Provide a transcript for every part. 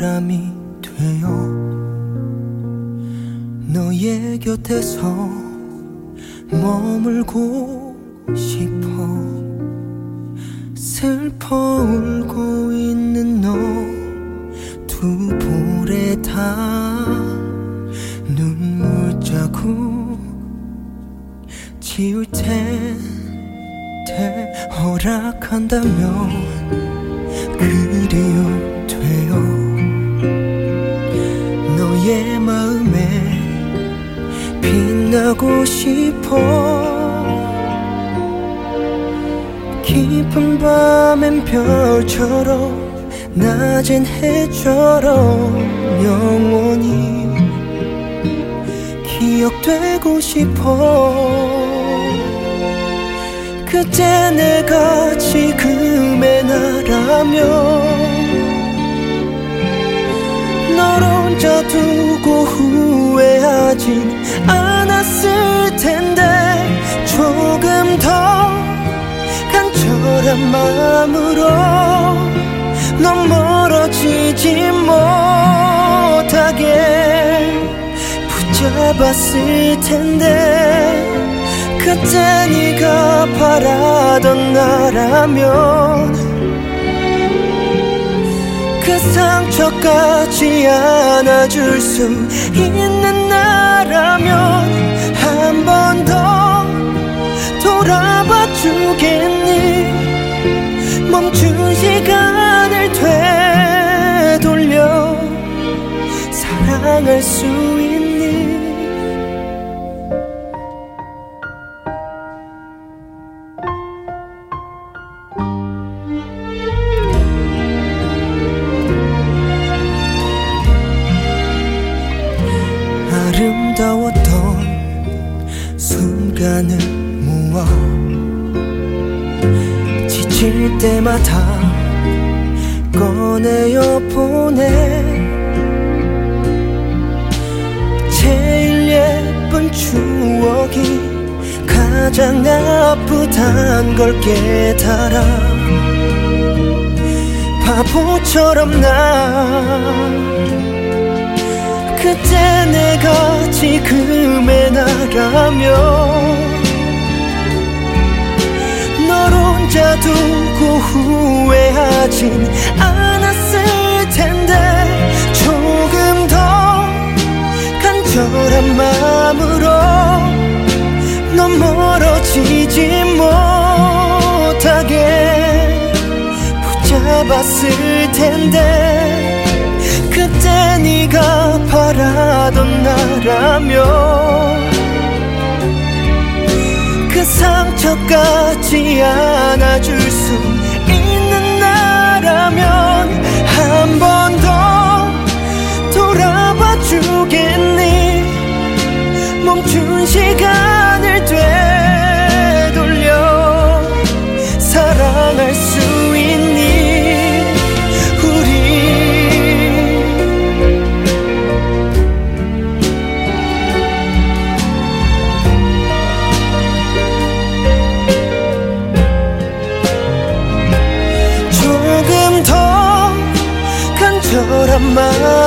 바람이 되어 너의 곁에서 머물고 싶어 슬퍼 울고 있는 너 두 볼에 다 눈물 자국 지울 텐데 허락한다면 그리움 되어 너의 마음에 빛나고 싶어. 깊은 밤엔 별처럼 낮엔 해처럼 영원히 기억되고 싶어. 그때 내가 지금의 나라면 널 혼자 두고 후회하진 않았을 텐데 조금 더 간절한 마음으로 넌 멀어지지 못하게 붙잡았을 텐데 그때 네가 바라던 나라면 그 상처까지 안아줄 수 있는 나라면 아름다웠던 순간을 모아 지칠 때마다 꺼내어 보내. 제일 예쁜 추억이 가장 아프단 걸 깨달아 바보처럼 난 그때 내 가 지금의 나라면 널 혼자 두고 후회하진 않았을 텐데 조금 더 간절한 마음으로 넌 멀어지지 못하게 붙잡았을 텐데 그때 네가 바라 던 나라면 그 상처까지 안아줄 수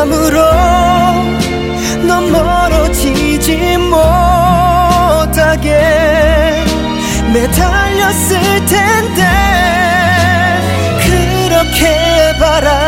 마음으로 넌 멀어지지 못하게 매달렸을 텐데 그렇게 바라